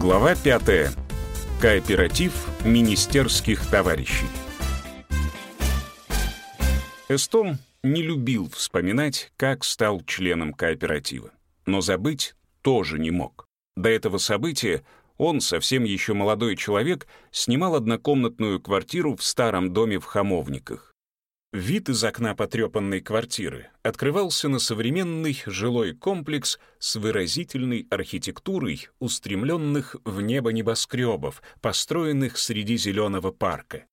Глава 5. Кооператив министерских товарищей. Эстом не любил вспоминать, как стал членом кооператива. Но забыть тоже не мог. До этого события он, совсем еще молодой человек, снимал однокомнатную квартиру в старом доме в Хамовниках. Вид из окна потрепанной квартиры открывался на современный жилой комплекс с выразительной архитектурой устремленных в небо небоскребов, построенных среди зеленого парка.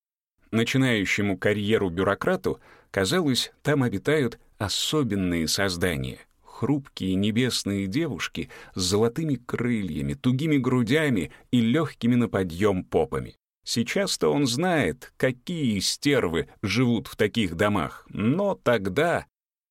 Начинающему карьеру бюрократу казалось, там обитают особенные создания — хрупкие небесные девушки с золотыми крыльями, тугими грудями и легкими на подъем попами. Сейчас-то он знает, какие стервы живут в таких домах, но тогда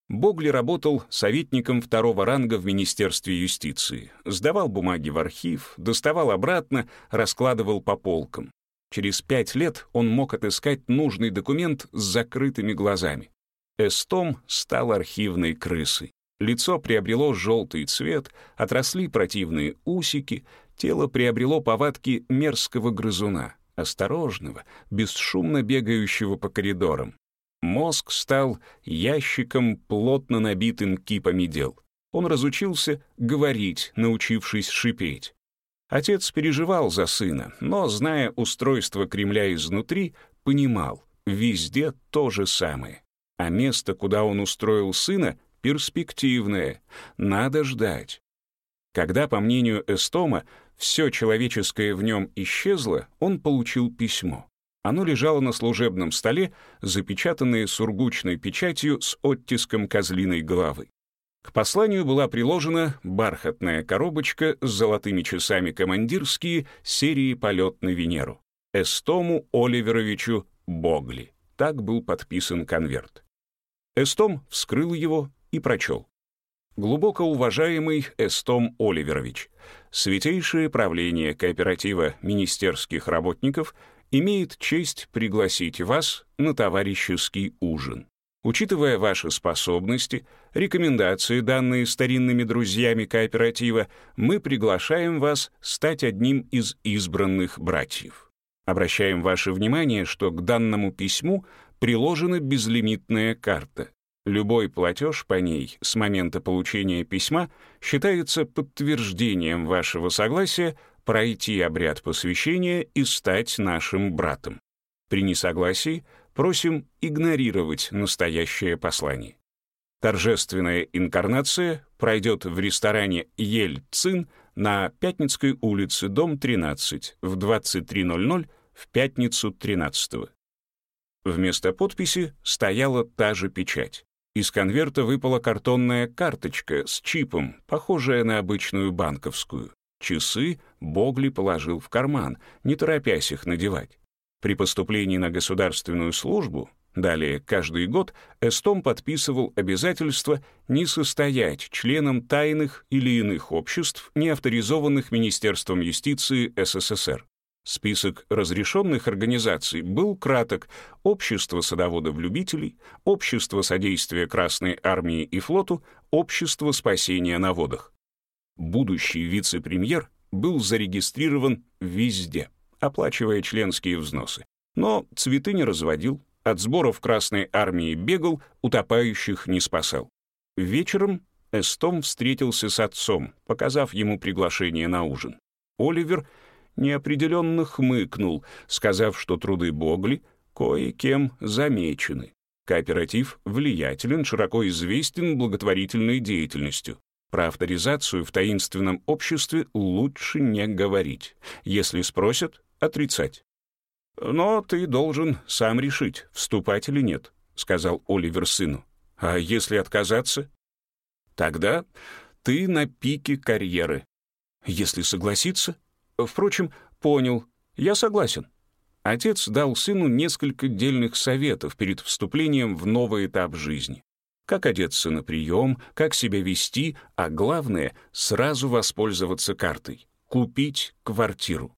Богли работал советником второго ранга в Министерстве юстиции, сдавал бумаги в архив, доставал обратно, раскладывал по полкам. Через пять лет он мог отыскать нужный документ с закрытыми глазами. Эстом стал архивной крысой. Лицо приобрело желтый цвет, отросли противные усики, тело приобрело повадки мерзкого грызуна осторожного, бесшумно бегающего по коридорам. Мозг стал ящиком, плотно набитым кипами дел. Он разучился говорить, научившись шипеть. Отец переживал за сына, но, зная устройство Кремля изнутри, понимал, везде то же самое. А место, куда он устроил сына, перспективное. Надо ждать. Когда, по мнению Эстома, все человеческое в нем исчезло, он получил письмо. Оно лежало на служебном столе, запечатанное сургучной печатью с оттиском козлиной головы. К посланию была приложена бархатная коробочка с золотыми часами командирские серии «Полет на Венеру». Эстому Оливеровичу Богли. Так был подписан конверт. Эстом вскрыл его и прочел. Глубоко уважаемый Эстом Оливерович, Святейшее правление кооператива министерских работников имеет честь пригласить вас на товарищеский ужин. Учитывая ваши способности, рекомендации, данные старинными друзьями кооператива, мы приглашаем вас стать одним из избранных братьев. Обращаем ваше внимание, что к данному письму приложена безлимитная карта. Любой платеж по ней с момента получения письма считается подтверждением вашего согласия пройти обряд посвящения и стать нашим братом. При несогласии просим игнорировать настоящее послание. Торжественная инкарнация пройдет в ресторане Ель-Цин на Пятницкой улице, дом 13, в 23.00 в пятницу 13 -го. Вместо подписи стояла та же печать. Из конверта выпала картонная карточка с чипом, похожая на обычную банковскую. Часы Богли положил в карман, не торопясь их надевать. При поступлении на государственную службу, далее каждый год, Эстом подписывал обязательство не состоять членом тайных или иных обществ, не авторизованных Министерством юстиции СССР. Список разрешенных организаций был краток. Общество садоводов-любителей, Общество содействия Красной Армии и флоту, Общество спасения на водах. Будущий вице-премьер был зарегистрирован везде, оплачивая членские взносы. Но цветы не разводил, от сборов Красной Армии бегал, утопающих не спасал. Вечером Эстом встретился с отцом, показав ему приглашение на ужин. Оливер — неопределенно хмыкнул, сказав, что труды Богли кое-кем замечены. Кооператив влиятелен, широко известен благотворительной деятельностью. Про авторизацию в таинственном обществе лучше не говорить. Если спросят, отрицать. «Но ты должен сам решить, вступать или нет», — сказал Оливер сыну. «А если отказаться?» «Тогда ты на пике карьеры. Если согласиться, Впрочем, понял, я согласен. Отец дал сыну несколько дельных советов перед вступлением в новый этап жизни. Как одеться на прием, как себя вести, а главное — сразу воспользоваться картой — купить квартиру.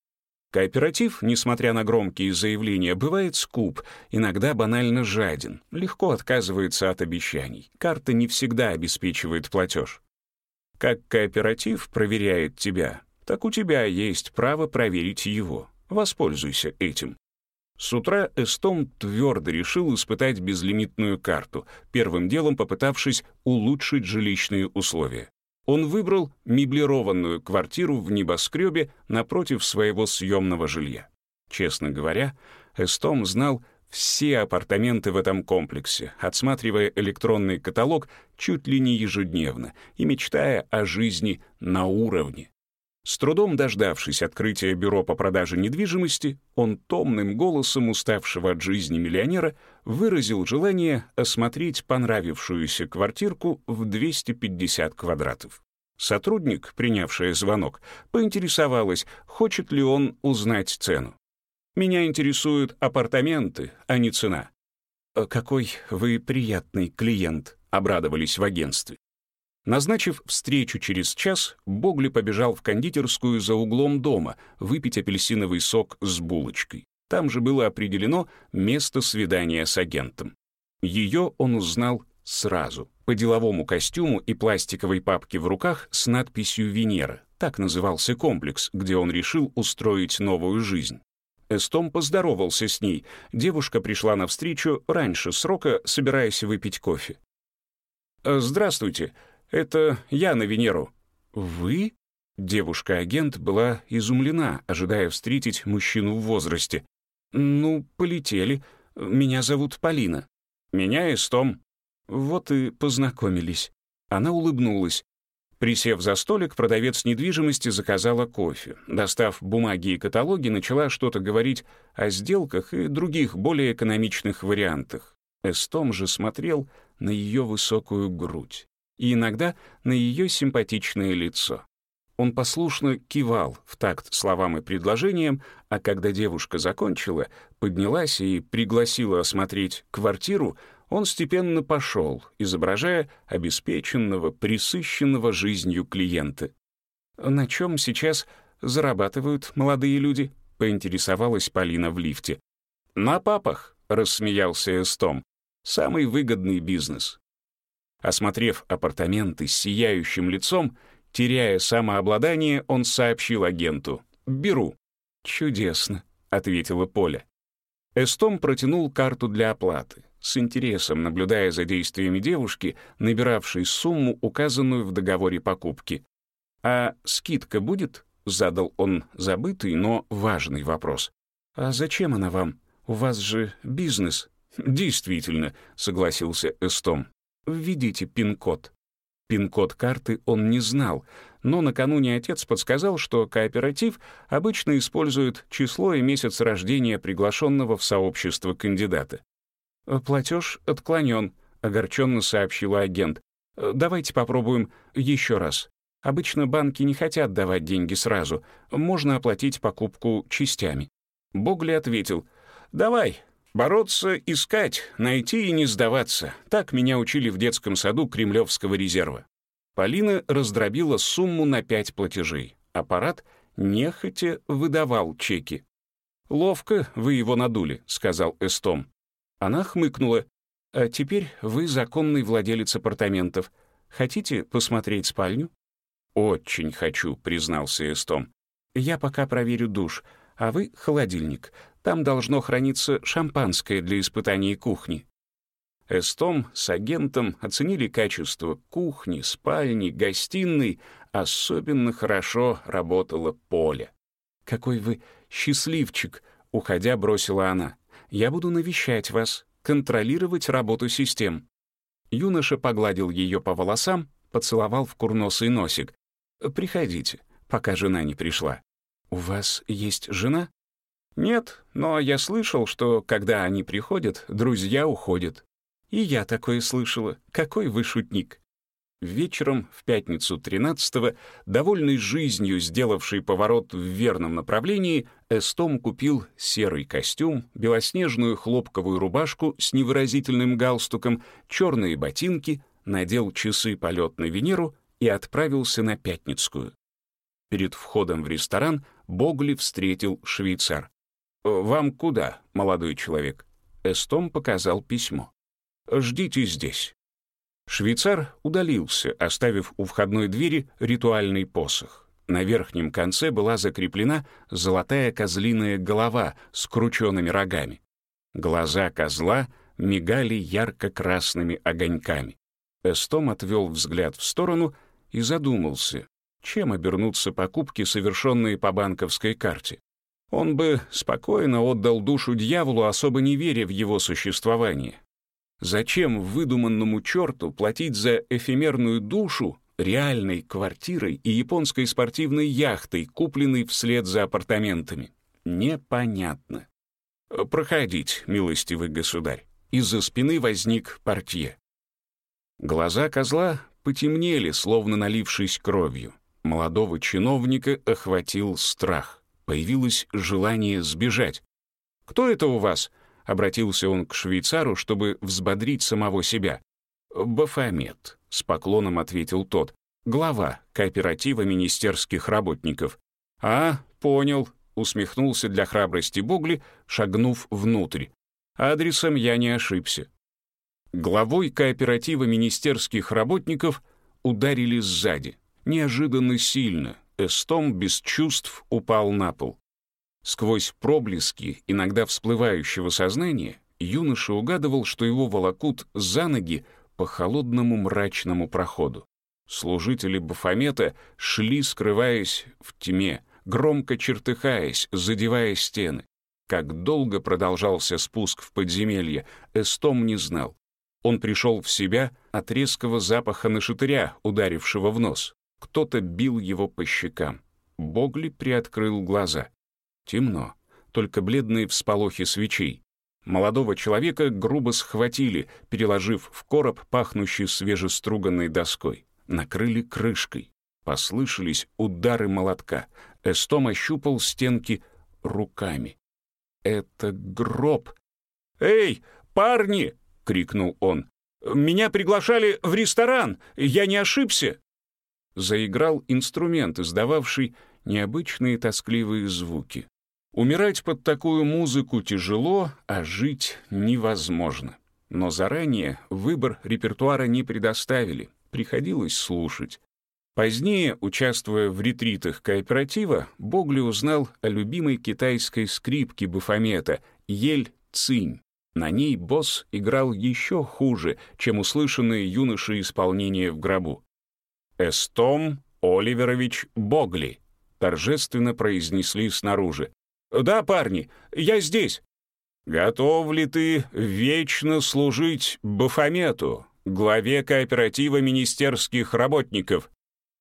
Кооператив, несмотря на громкие заявления, бывает скуп, иногда банально жаден, легко отказывается от обещаний. Карта не всегда обеспечивает платеж. Как кооператив проверяет тебя, так у тебя есть право проверить его. Воспользуйся этим. С утра Эстом твердо решил испытать безлимитную карту, первым делом попытавшись улучшить жилищные условия. Он выбрал меблированную квартиру в небоскребе напротив своего съемного жилья. Честно говоря, Эстом знал все апартаменты в этом комплексе, отсматривая электронный каталог чуть ли не ежедневно и мечтая о жизни на уровне. С трудом дождавшись открытия бюро по продаже недвижимости, он томным голосом уставшего от жизни миллионера выразил желание осмотреть понравившуюся квартирку в 250 квадратов. Сотрудник, принявшая звонок, поинтересовалась, хочет ли он узнать цену. «Меня интересуют апартаменты, а не цена». «Какой вы приятный клиент», — обрадовались в агентстве. Назначив встречу через час, Богли побежал в кондитерскую за углом дома выпить апельсиновый сок с булочкой. Там же было определено место свидания с агентом. Ее он узнал сразу, по деловому костюму и пластиковой папке в руках с надписью «Венера». Так назывался комплекс, где он решил устроить новую жизнь. Эстом поздоровался с ней. Девушка пришла навстречу раньше срока, собираясь выпить кофе. «Здравствуйте. «Это я на Венеру». «Вы?» Девушка-агент была изумлена, ожидая встретить мужчину в возрасте. «Ну, полетели. Меня зовут Полина». «Меня Эстом». Вот и познакомились. Она улыбнулась. Присев за столик, продавец недвижимости заказала кофе. Достав бумаги и каталоги, начала что-то говорить о сделках и других более экономичных вариантах. Эстом же смотрел на ее высокую грудь и иногда на ее симпатичное лицо. Он послушно кивал в такт словам и предложениям, а когда девушка закончила, поднялась и пригласила осмотреть квартиру, он степенно пошел, изображая обеспеченного, присыщенного жизнью клиента. «На чем сейчас зарабатывают молодые люди?» — поинтересовалась Полина в лифте. «На папах», — рассмеялся Эстом. «Самый выгодный бизнес. Осмотрев апартаменты с сияющим лицом, теряя самообладание, он сообщил агенту. «Беру». «Чудесно», — ответила Поля. Эстом протянул карту для оплаты, с интересом наблюдая за действиями девушки, набиравшей сумму, указанную в договоре покупки. «А скидка будет?» — задал он забытый, но важный вопрос. «А зачем она вам? У вас же бизнес». «Действительно», — согласился Эстом. «Введите пин-код». Пин-код карты он не знал, но накануне отец подсказал, что кооператив обычно использует число и месяц рождения приглашенного в сообщество кандидата. «Платеж отклонен», — огорченно сообщила агент. «Давайте попробуем еще раз. Обычно банки не хотят давать деньги сразу. Можно оплатить покупку частями». Богли ответил, «Давай, Бороться, искать, найти и не сдаваться. Так меня учили в детском саду Кремлевского резерва. Полина раздробила сумму на пять платежей. Аппарат нехотя выдавал чеки. «Ловко вы его надули», — сказал Эстом. Она хмыкнула. «А теперь вы законный владелец апартаментов. Хотите посмотреть спальню?» «Очень хочу», — признался Эстом. «Я пока проверю душ, а вы — холодильник. Там должно храниться шампанское для испытаний кухни. Эстом с агентом оценили качество кухни, спальни, гостиной. Особенно хорошо работало поле. «Какой вы счастливчик!» — уходя бросила она. «Я буду навещать вас, контролировать работу систем». Юноша погладил ее по волосам, поцеловал в курносый носик. «Приходите, пока жена не пришла». «У вас есть жена?» Нет, но я слышал, что когда они приходят, друзья уходят. И я такое слышала. Какой вы шутник. Вечером, в пятницу 13-го, довольный жизнью, сделавший поворот в верном направлении, Эстом купил серый костюм, белоснежную хлопковую рубашку с невыразительным галстуком, черные ботинки, надел часы полет на Венеру и отправился на Пятницкую. Перед входом в ресторан Богли встретил швейцар. «Вам куда, молодой человек?» Эстом показал письмо. «Ждите здесь». Швейцар удалился, оставив у входной двери ритуальный посох. На верхнем конце была закреплена золотая козлиная голова с крученными рогами. Глаза козла мигали ярко-красными огоньками. Эстом отвел взгляд в сторону и задумался, чем обернутся покупки, совершенные по банковской карте. Он бы спокойно отдал душу дьяволу, особо не веря в его существование. Зачем выдуманному черту платить за эфемерную душу реальной квартирой и японской спортивной яхтой, купленной вслед за апартаментами? Непонятно. «Проходить, милостивый государь». Из-за спины возник портье. Глаза козла потемнели, словно налившись кровью. Молодого чиновника охватил страх. Появилось желание сбежать. «Кто это у вас?» — обратился он к швейцару, чтобы взбодрить самого себя. «Бафомет», — с поклоном ответил тот, глава кооператива министерских работников. «А, понял», — усмехнулся для храбрости Богли, шагнув внутрь. «Адресом я не ошибся». Главой кооператива министерских работников ударили сзади, неожиданно сильно. Эстом без чувств упал на пол. Сквозь проблески иногда всплывающего сознания юноша угадывал, что его волокут за ноги по холодному мрачному проходу. Служители Бафомета шли, скрываясь в тьме, громко чертыхаясь, задевая стены. Как долго продолжался спуск в подземелье, Эстом не знал. Он пришел в себя от резкого запаха нашатыря, ударившего в нос. Кто-то бил его по щекам. Богли приоткрыл глаза. Темно, только бледные всполохи свечей. Молодого человека грубо схватили, переложив в короб, пахнущий свежеструганной доской. Накрыли крышкой. Послышались удары молотка. Эстом ощупал стенки руками. «Это гроб!» «Эй, парни!» — крикнул он. «Меня приглашали в ресторан! Я не ошибся!» Заиграл инструмент, издававший необычные тоскливые звуки. Умирать под такую музыку тяжело, а жить невозможно. Но заранее выбор репертуара не предоставили, приходилось слушать. Позднее, участвуя в ретритах кооператива, Богли узнал о любимой китайской скрипке Бафомета «Ель Цинь». На ней босс играл еще хуже, чем услышанные юноши исполнения в гробу. «Эстом Оливерович Богли», — торжественно произнесли снаружи. «Да, парни, я здесь». «Готов ли ты вечно служить Бафомету, главе кооператива министерских работников?»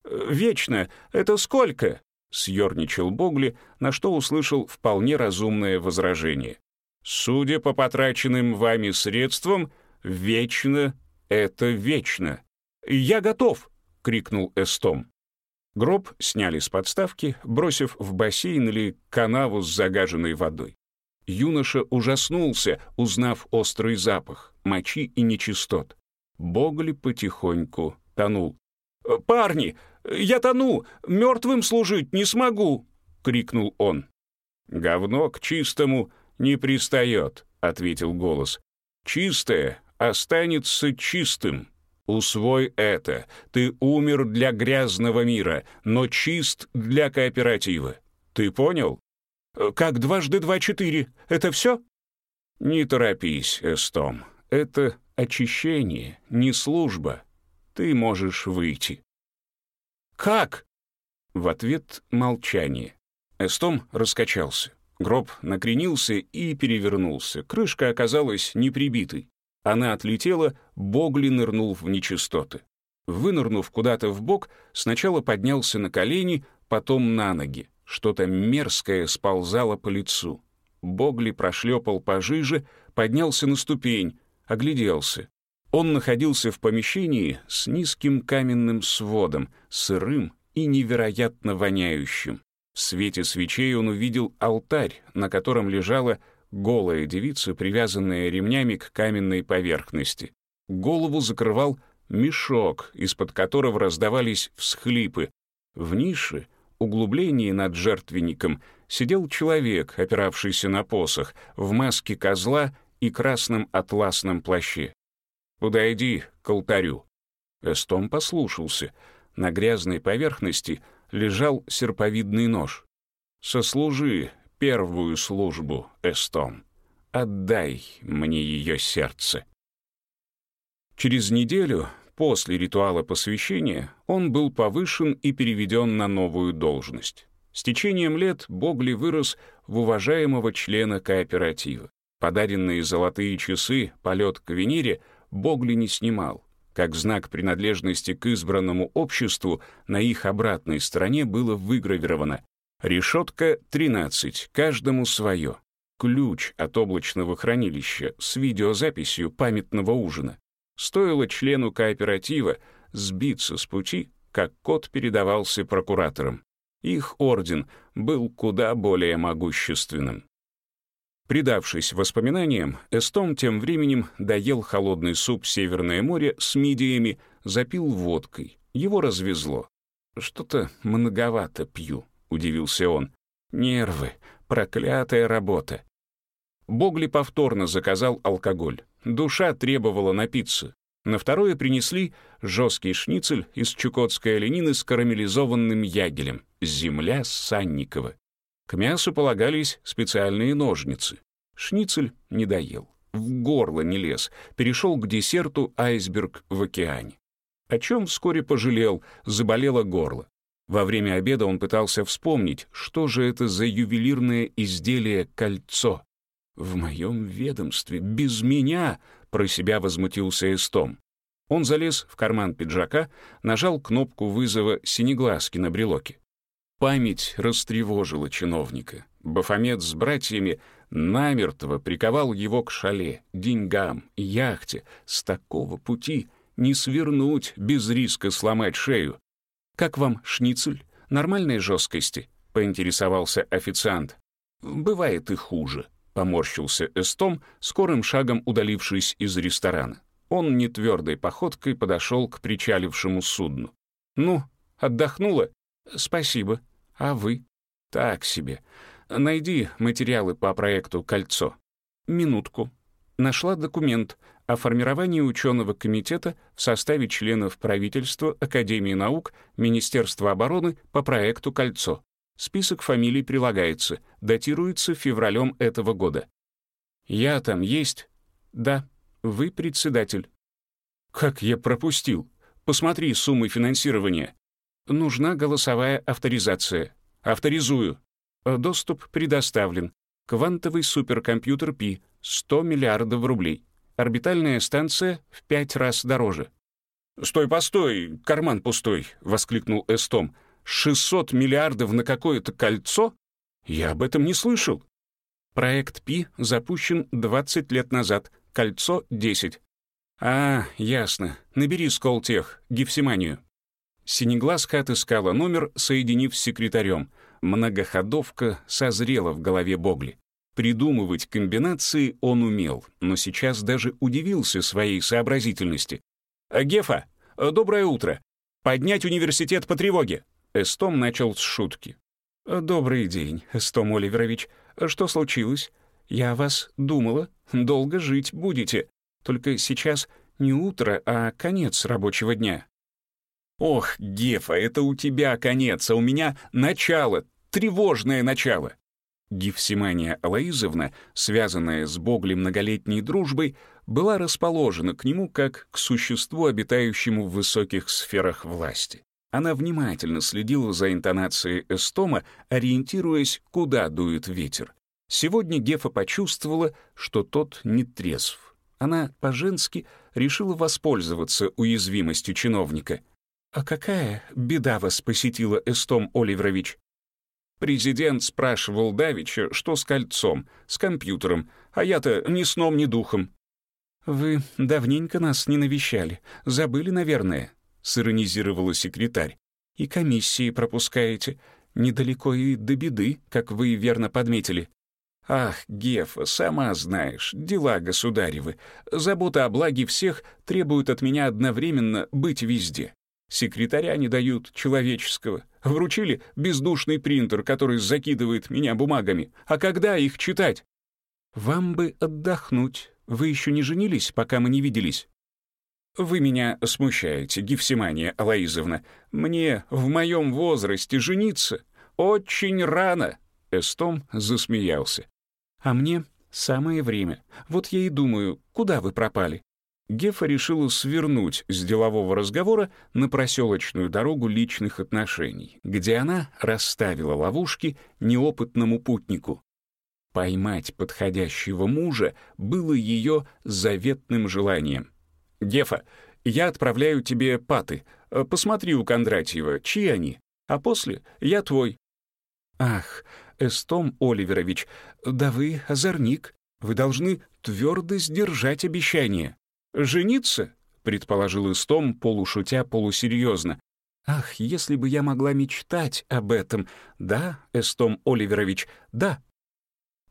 «Вечно? Это сколько?» — съерничал Богли, на что услышал вполне разумное возражение. «Судя по потраченным вами средствам, вечно — это вечно». «Я готов!» — крикнул Эстом. Гроб сняли с подставки, бросив в бассейн или канаву с загаженной водой. Юноша ужаснулся, узнав острый запах, мочи и нечистот. Богли потихоньку тонул. «Парни, я тону! Мертвым служить не смогу!» — крикнул он. «Говно к чистому не пристает», — ответил голос. «Чистое останется чистым». Усвой это. Ты умер для грязного мира, но чист для кооператива. Ты понял? Как дважды два четыре. Это все? Не торопись, Эстом. Это очищение, не служба. Ты можешь выйти. Как? В ответ молчание. Эстом раскачался. Гроб накренился и перевернулся. Крышка оказалась неприбитой. Она отлетела, Богли нырнул в нечистоты. Вынырнув куда-то в бок, сначала поднялся на колени, потом на ноги. Что-то мерзкое сползало по лицу. Богли прошлепал пожиже, поднялся на ступень, огляделся. Он находился в помещении с низким каменным сводом, сырым и невероятно воняющим. В свете свечей он увидел алтарь, на котором лежала голая девица, привязанная ремнями к каменной поверхности. Голову закрывал мешок, из-под которого раздавались всхлипы. В нише, углублении над жертвенником, сидел человек, опиравшийся на посох, в маске козла и красном атласном плаще. «Подойди к алтарю». Эстом послушался. На грязной поверхности лежал серповидный нож. «Сослужи первую службу, Эстом. Отдай мне ее сердце». Через неделю после ритуала посвящения он был повышен и переведен на новую должность. С течением лет Богли вырос в уважаемого члена кооператива. Подаренные золотые часы «Полет к Венере» Богли не снимал. Как знак принадлежности к избранному обществу на их обратной стороне было выгравировано «Решетка 13, каждому свое». Ключ от облачного хранилища с видеозаписью памятного ужина. Стоило члену кооператива сбиться с пути, как код передавался прокураторам. Их орден был куда более могущественным. Придавшись воспоминаниям, Эстом тем временем доел холодный суп «Северное море» с мидиями, запил водкой. Его развезло. «Что-то многовато пью», — удивился он. «Нервы, проклятая работа». Богли повторно заказал алкоголь. Душа требовала напиться. На второе принесли жесткий шницель из чукотской оленины с карамелизованным ягелем, земля Санникова. К мясу полагались специальные ножницы. Шницель не доел, в горло не лез, перешел к десерту айсберг в океане. О чем вскоре пожалел, заболело горло. Во время обеда он пытался вспомнить, что же это за ювелирное изделие «кольцо». «В моем ведомстве, без меня!» — про себя возмутился Эстом. Он залез в карман пиджака, нажал кнопку вызова синеглазки на брелоке. Память растревожила чиновника. Бафомет с братьями намертво приковал его к шале, деньгам, яхте. С такого пути не свернуть без риска сломать шею. «Как вам шницель? Нормальной жесткости?» — поинтересовался официант. «Бывает и хуже», — поморщился Эстом, скорым шагом удалившись из ресторана. Он нетвердой походкой подошел к причалившему судну. «Ну, отдохнула?» «Спасибо. А вы?» «Так себе. Найди материалы по проекту «Кольцо». Минутку. Нашла документ о формировании ученого комитета в составе членов правительства, Академии наук, Министерства обороны по проекту «Кольцо». Список фамилий прилагается, датируется февралем этого года. «Я там есть?» «Да. Вы председатель». «Как я пропустил? Посмотри суммы финансирования». Нужна голосовая авторизация. Авторизую. Доступ предоставлен. Квантовый суперкомпьютер Пи. 100 миллиардов рублей. Орбитальная станция в пять раз дороже. «Стой, постой, карман пустой!» — воскликнул Эстом. «600 миллиардов на какое-то кольцо? Я об этом не слышал». Проект Пи запущен 20 лет назад. Кольцо — 10. «А, ясно. Набери Сколтех, гефсиманию». Синеглазка отыскала номер, соединив с секретарем. Многоходовка созрела в голове Богли. Придумывать комбинации он умел, но сейчас даже удивился своей сообразительности. «Гефа, доброе утро. Поднять университет по тревоге!» Эстом начал с шутки. «Добрый день, Эстом Оливерович. Что случилось? Я вас думала. Долго жить будете. Только сейчас не утро, а конец рабочего дня. Ох, Гефа, это у тебя конец, а у меня начало, тревожное начало. Гефсимания Алаизовна, связанная с Боглем многолетней дружбой, была расположена к нему как к существу, обитающему в высоких сферах власти. Она внимательно следила за интонацией Эстома, ориентируясь, куда дует ветер. Сегодня Гефа почувствовала, что тот не трезв. Она по-женски решила воспользоваться уязвимостью чиновника — «А какая беда вас посетила, Эстом Оливерович?» Президент спрашивал Давича, что с кольцом, с компьютером, а я-то ни сном, ни духом. «Вы давненько нас не навещали, забыли, наверное», — сиронизировала секретарь. «И комиссии пропускаете. Недалеко и до беды, как вы верно подметили». «Ах, Гефа, сама знаешь, дела государевы. Забота о благе всех требует от меня одновременно быть везде. Секретаря не дают человеческого. Вручили бездушный принтер, который закидывает меня бумагами. А когда их читать? Вам бы отдохнуть. Вы еще не женились, пока мы не виделись? «Вы меня смущаете, Гефсимания Алаизовна. Мне в моем возрасте жениться очень рано!» Эстом засмеялся. «А мне самое время. Вот я и думаю, куда вы пропали?» Гефа решила свернуть с делового разговора на проселочную дорогу личных отношений, где она расставила ловушки неопытному путнику. Поймать подходящего мужа было ее заветным желанием. «Гефа, я отправляю тебе паты. Посмотри у Кондратьева, чьи они, а после я твой». «Ах, Эстом Оливерович, да вы озорник. Вы должны твердо сдержать обещание». «Жениться?» — предположил Истом, полушутя, полусерьезно. «Ах, если бы я могла мечтать об этом! Да, Эстом Оливерович, да!»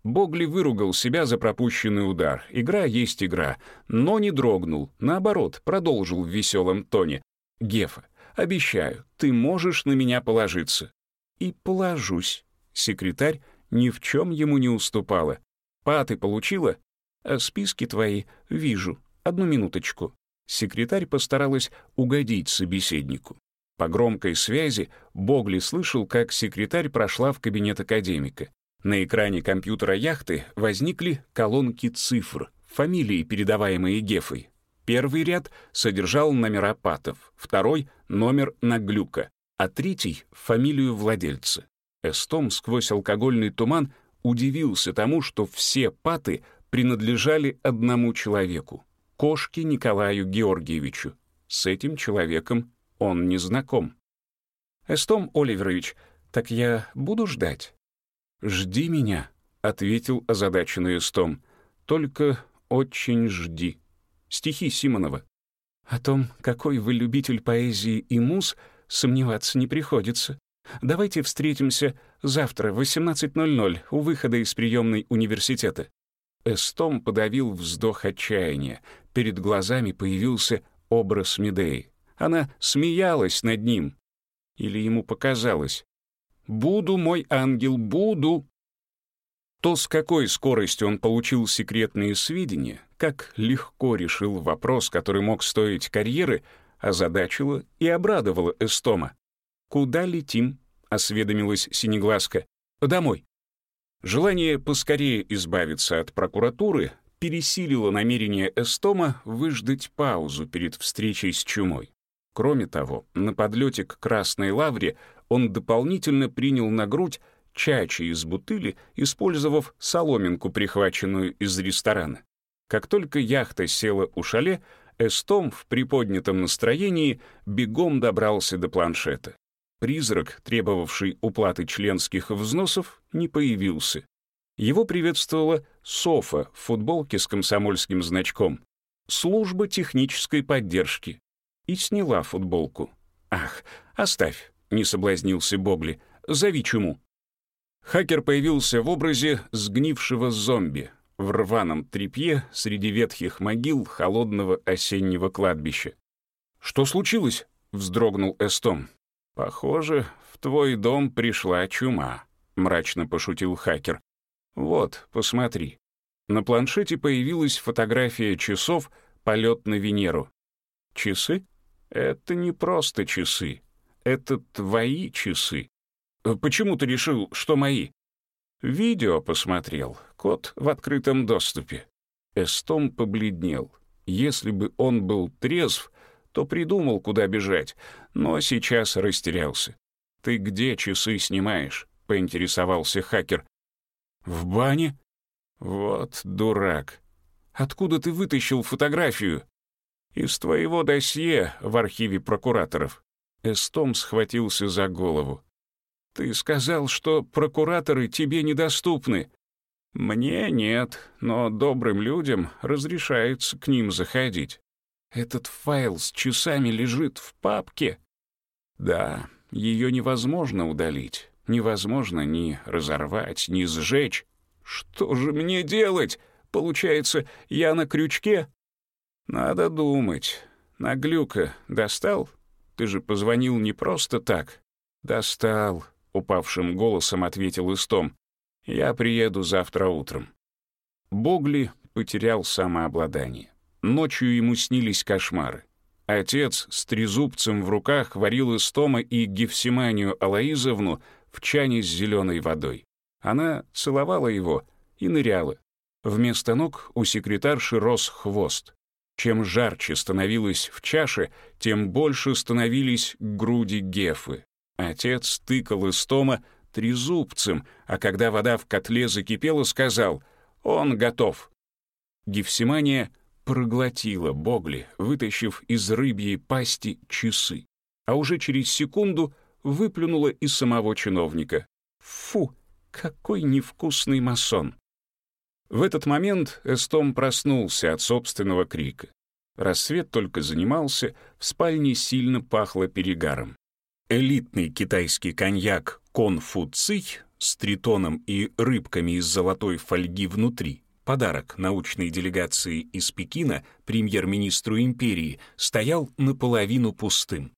Богли выругал себя за пропущенный удар. Игра есть игра, но не дрогнул. Наоборот, продолжил в веселом тоне. «Гефа, обещаю, ты можешь на меня положиться». «И положусь». Секретарь ни в чем ему не уступала. «Паты получила?» «А списки твои вижу. Одну минуточку». Секретарь постаралась угодить собеседнику. По громкой связи Богли слышал, как секретарь прошла в кабинет академика. На экране компьютера яхты возникли колонки цифр, фамилии, передаваемые Гефой. Первый ряд содержал номера патов, второй — номер Наглюка, а третий — фамилию владельца. Эстом сквозь алкогольный туман удивился тому, что все паты принадлежали одному человеку — кошке Николаю Георгиевичу. С этим человеком он не знаком. «Эстом Оливерович, так я буду ждать?» «Жди меня», — ответил озадаченный Эстом. «Только очень жди». Стихи Симонова. «О том, какой вы любитель поэзии и муз, сомневаться не приходится. Давайте встретимся завтра в 18.00 у выхода из приемной университета». Эстом подавил вздох отчаяния. Перед глазами появился образ Медеи. Она смеялась над ним. Или ему показалось. «Буду, мой ангел, буду!» То, с какой скоростью он получил секретные сведения, как легко решил вопрос, который мог стоить карьеры, озадачило и обрадовало Эстома. «Куда летим?» — осведомилась Синеглазка. «Домой». Желание поскорее избавиться от прокуратуры пересилило намерение Эстома выждать паузу перед встречей с чумой. Кроме того, на подлете к Красной Лавре он дополнительно принял на грудь чачи из бутыли, использовав соломинку, прихваченную из ресторана. Как только яхта села у шале, Эстом в приподнятом настроении бегом добрался до планшета. Призрак, требовавший уплаты членских взносов, не появился. Его приветствовала Софа в футболке с комсомольским значком. «Служба технической поддержки». И сняла футболку. «Ах, оставь, не соблазнился Богли. «Зови чуму». Хакер появился в образе сгнившего зомби в рваном тряпье среди ветхих могил холодного осеннего кладбища. «Что случилось?» — вздрогнул Эстом. «Похоже, в твой дом пришла чума», — мрачно пошутил хакер. «Вот, посмотри». На планшете появилась фотография часов «Полет на Венеру». «Часы? Это не просто часы. Это твои часы. Э, почему ты решил, что мои? Видео посмотрел. Код в открытом доступе. Эстом побледнел. Если бы он был трезв, то придумал, куда бежать, но сейчас растерялся. «Ты где часы снимаешь?» — поинтересовался хакер. «В бане?» «Вот дурак. Откуда ты вытащил фотографию?» «Из твоего досье в архиве прокураторов. Эстом схватился за голову. «Ты сказал, что прокураторы тебе недоступны». «Мне нет, но добрым людям разрешается к ним заходить. Этот файл с часами лежит в папке». «Да, ее невозможно удалить, невозможно ни разорвать, ни сжечь. Что же мне делать? Получается, я на крючке?» «Надо думать. На глюка достал?» Ты же позвонил не просто так. Достал, упавшим голосом ответил Истом. Я приеду завтра утром. Богли потерял самообладание. Ночью ему снились кошмары. Отец с трезубцем в руках варил Истома и Гефсиманию Алаизовну в чане с зеленой водой. Она целовала его и ныряла. Вместо ног у секретарши рос хвост. Чем жарче становилось в чаше, тем больше становились груди Гефы. Отец тыкал Истома трезубцем, а когда вода в котле закипела, сказал «Он готов». Гефсимания проглотила Богли, вытащив из рыбьей пасти часы, а уже через секунду выплюнула из самого чиновника. «Фу, какой невкусный масон!» В этот момент Эстом проснулся от собственного крика. Рассвет только занимался, в спальне сильно пахло перегаром. Элитный китайский коньяк «Кон Фу Ций» с тритоном и рыбками из золотой фольги внутри, подарок научной делегации из Пекина премьер-министру империи, стоял наполовину пустым.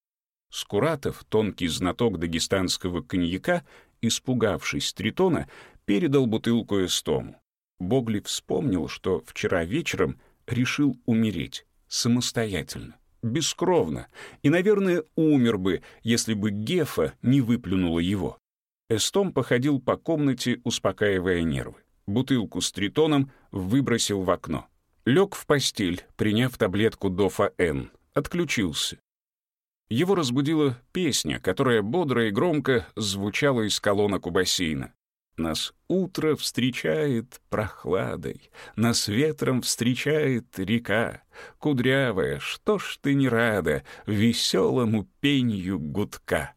Скуратов, тонкий знаток дагестанского коньяка, испугавшись тритона, передал бутылку Эстому. Богли вспомнил, что вчера вечером решил умереть самостоятельно, бескровно, и, наверное, умер бы, если бы Гефа не выплюнула его. Эстом походил по комнате, успокаивая нервы. Бутылку с тритоном выбросил в окно. Лег в постель, приняв таблетку Дофа-Н. Отключился. Его разбудила песня, которая бодро и громко звучала из колонок у бассейна. Нас утро встречает прохладой, Нас ветром встречает река. Кудрявая, что ж ты не рада Веселому пенью гудка?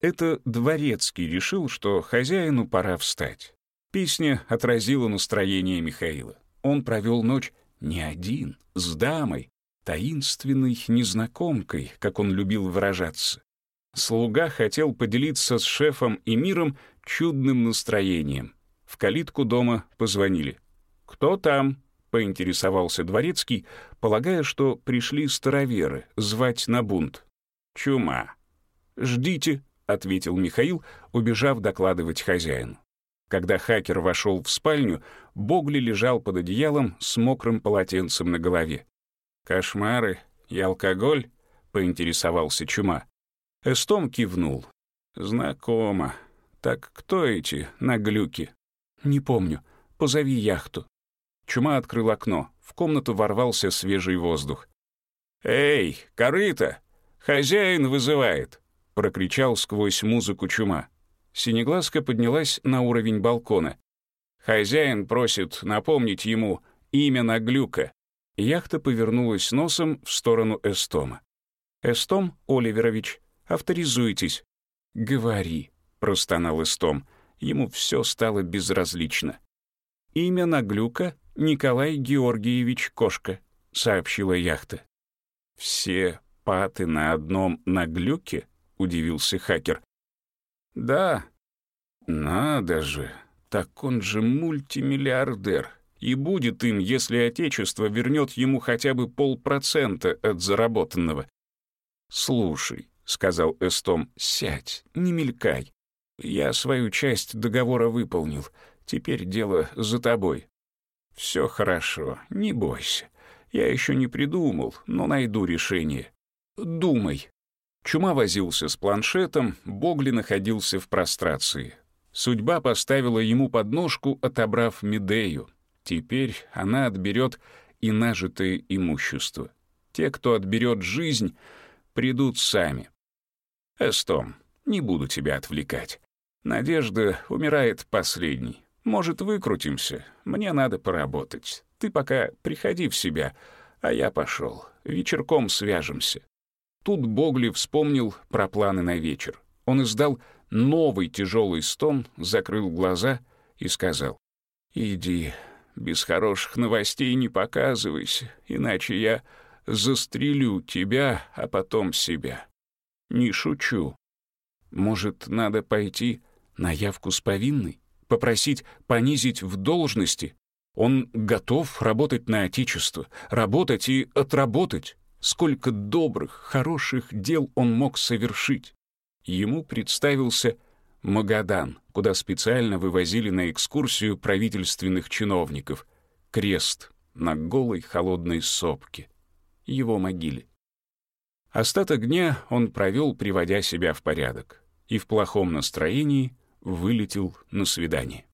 Это Дворецкий решил, что хозяину пора встать. Песня отразила настроение Михаила. Он провел ночь не один, с дамой, таинственной незнакомкой, как он любил выражаться. Слуга хотел поделиться с шефом и миром чудным настроением. В калитку дома позвонили. «Кто там?» — поинтересовался дворецкий, полагая, что пришли староверы звать на бунт. «Чума». «Ждите», — ответил Михаил, убежав докладывать хозяину. Когда хакер вошел в спальню, Богли лежал под одеялом с мокрым полотенцем на голове. «Кошмары и алкоголь?» — поинтересовался Чума. Эстом кивнул. «Знакомо. Так кто эти наглюки?» «Не помню. Позови яхту». Чума открыл окно. В комнату ворвался свежий воздух. «Эй, корыто! Хозяин вызывает!» — прокричал сквозь музыку Чума. Синеглазка поднялась на уровень балкона. Хозяин просит напомнить ему имя Наглюка. Яхта повернулась носом в сторону Эстома. «Эстом Оливерович, авторизуйтесь». «Говори», простонал Истом. Ему все стало безразлично. «Имя Наглюка — Николай Георгиевич Кошка», — сообщила яхта. «Все паты на одном Наглюке?» — удивился хакер. «Да, надо же, так он же мультимиллиардер, и будет им, если Отечество вернет ему хотя бы полпроцента от заработанного». «Слушай», — сказал Эстом, — «сядь, не мелькай. Я свою часть договора выполнил. Теперь дело за тобой. Все хорошо, не бойся. Я еще не придумал, но найду решение. Думай. Чума возился с планшетом, Богли находился в прострации. Судьба поставила ему подножку, отобрав Медею. Теперь она отберет и нажитое имущество. Те, кто отберет жизнь, придут сами. Эстом, не буду тебя отвлекать. Надежда умирает последней. Может, выкрутимся? Мне надо поработать. Ты пока приходи в себя, а я пошел. Вечерком свяжемся». Тут Богли вспомнил про планы на вечер. Он издал новый тяжелый стон, закрыл глаза и сказал, «Иди, без хороших новостей не показывайся, иначе я застрелю тебя, а потом себя. Не шучу. Может, надо пойти на явку с повинной? Попросить понизить в должности? Он готов работать на Отечество, работать и отработать. Сколько добрых, хороших дел он мог совершить. Ему представился Магадан, куда специально вывозили на экскурсию правительственных чиновников. Крест на голой холодной сопке. Его могиле. Остаток дня он провел, приводя себя в порядок, и в плохом настроении вылетел на свидание.